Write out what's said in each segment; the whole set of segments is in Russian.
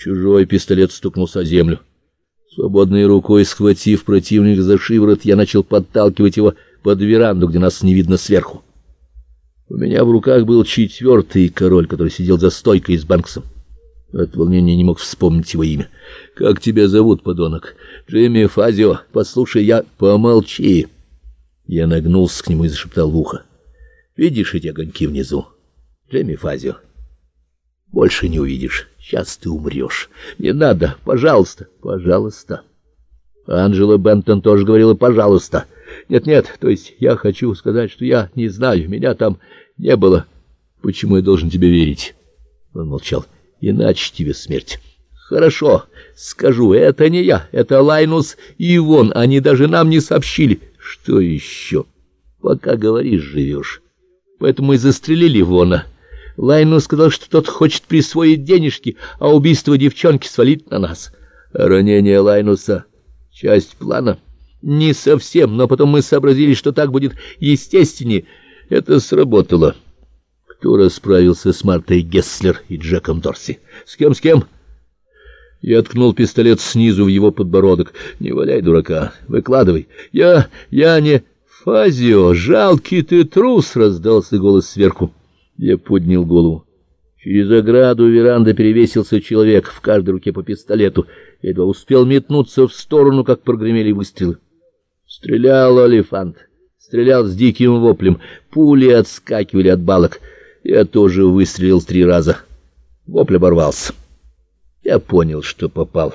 Чужой пистолет стукнулся о землю. Свободной рукой, схватив противника за шиворот, я начал подталкивать его под веранду, где нас не видно сверху. У меня в руках был четвертый король, который сидел за стойкой с Банксом. От волнения не мог вспомнить его имя. «Как тебя зовут, подонок?» «Джимми Фазио. Послушай, я...» «Помолчи!» Я нагнулся к нему и зашептал в ухо. «Видишь эти огоньки внизу? Джимми Фазио. Больше не увидишь. Сейчас ты умрешь. Не надо. Пожалуйста. Пожалуйста». Анжела Бентон тоже говорила «пожалуйста». «Нет-нет, то есть я хочу сказать, что я не знаю, меня там не было. Почему я должен тебе верить?» Он молчал иначе тебе смерть. Хорошо, скажу, это не я, это Лайнус и Ивон, они даже нам не сообщили. Что еще? Пока говоришь, живешь. Поэтому и застрелили Ивона. Лайнус сказал, что тот хочет присвоить денежки, а убийство девчонки свалить на нас. Ранение Лайнуса — часть плана. Не совсем, но потом мы сообразили, что так будет естественнее. Это сработало. Кто расправился с Мартой Гесслер и Джеком Дорси? С кем, с кем? Я ткнул пистолет снизу в его подбородок. Не валяй дурака, выкладывай. Я... я не... Фазио, жалкий ты трус, раздался голос сверху. Я поднял голову. Через ограду веранды перевесился человек, в каждой руке по пистолету. Я едва успел метнуться в сторону, как прогремели выстрелы. Стрелял Олифант. Стрелял с диким воплем. Пули отскакивали от балок. Я тоже выстрелил три раза. Вопль оборвался. Я понял, что попал.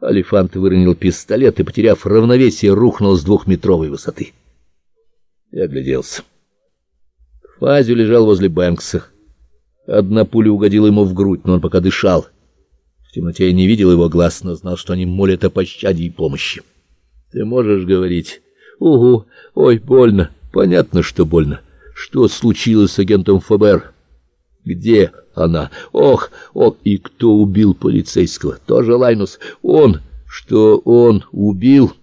Алифант выронил пистолет и, потеряв равновесие, рухнул с двухметровой высоты. Я огляделся. Фазю лежал возле Бэнкса. Одна пуля угодила ему в грудь, но он пока дышал. В темноте я не видел его глаз, но знал, что они молят о пощаде и помощи. Ты можешь говорить? Угу, ой, больно. Понятно, что больно. Что случилось с агентом ФБР? Где она? Ох, ох, и кто убил полицейского? Тоже Лайнус. Он, что он убил?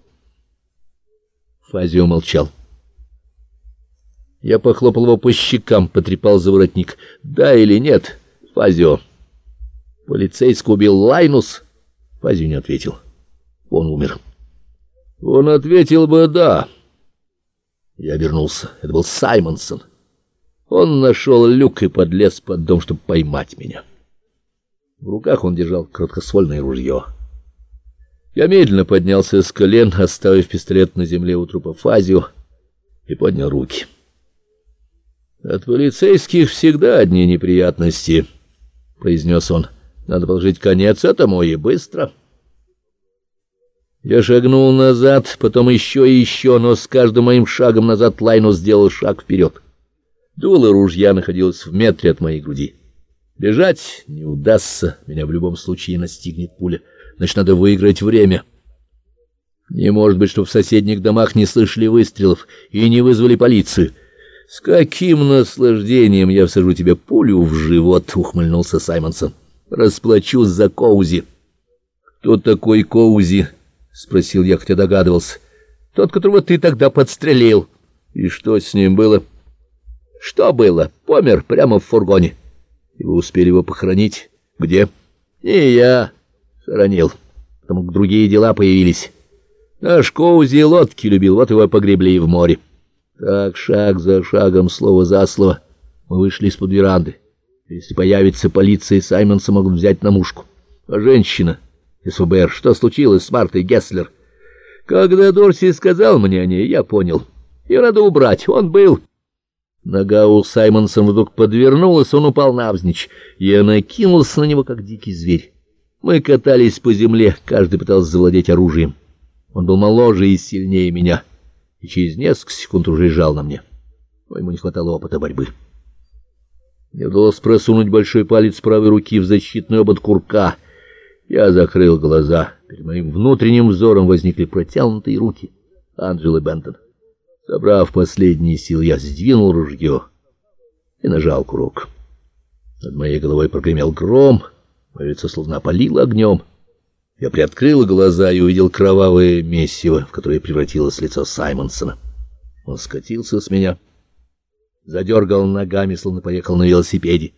Фазио молчал. Я похлопал его по щекам, потрепал за воротник. Да или нет, Фазио? Полицейский убил Лайнус? Фазио не ответил. Он умер. Он ответил бы «да». Я обернулся. Это был Саймонсон. Он нашел люк и подлез под дом, чтобы поймать меня. В руках он держал краткосвольное ружье. Я медленно поднялся с колен, оставив пистолет на земле у трупа Фазио, и поднял руки. «От полицейских всегда одни неприятности», — произнес он. «Надо положить конец этому и быстро». Я шагнул назад, потом еще и еще, но с каждым моим шагом назад Лайну сделал шаг вперед. Дуло ружья находилось в метре от моей груди. Бежать не удастся, меня в любом случае настигнет пуля. Значит, надо выиграть время. Не может быть, что в соседних домах не слышали выстрелов и не вызвали полицию. С каким наслаждением я всажу тебе пулю в живот, ухмыльнулся Саймонсон. Расплачусь за Коузи. Кто такой Коузи? — спросил я, хотя догадывался. — Тот, которого ты тогда подстрелил. — И что с ним было? — Что было? Помер прямо в фургоне. — И вы успели его похоронить? — Где? — Не я. Хоронил. Потому как другие дела появились. Наш Коузи лодки любил, вот его погребли и в море. Так, шаг за шагом, слово за слово, мы вышли из-под веранды. Если появится полиция, Саймонса могут взять на мушку. А женщина... СУБР, что случилось с Мартой Гесслер? Когда Дорси сказал мне о ней, я понял. Ее надо убрать, он был... Нога у Саймонсона вдруг подвернулась, он упал навзничь. Я накинулся на него, как дикий зверь. Мы катались по земле, каждый пытался завладеть оружием. Он был моложе и сильнее меня, и через несколько секунд уже лежал на мне. Но ему не хватало опыта борьбы. Мне удалось просунуть большой палец правой руки в защитный обод курка — я закрыл глаза. Перед моим внутренним взором возникли протянутые руки Анджелы Бентон. Собрав последние силы, я сдвинул ружье и нажал курок. Над моей головой прогремел гром, мое лицо словно опалило огнем. Я приоткрыл глаза и увидел кровавое месиво, в которое превратилось лицо Саймонсона. Он скатился с меня, задергал ногами, словно поехал на велосипеде.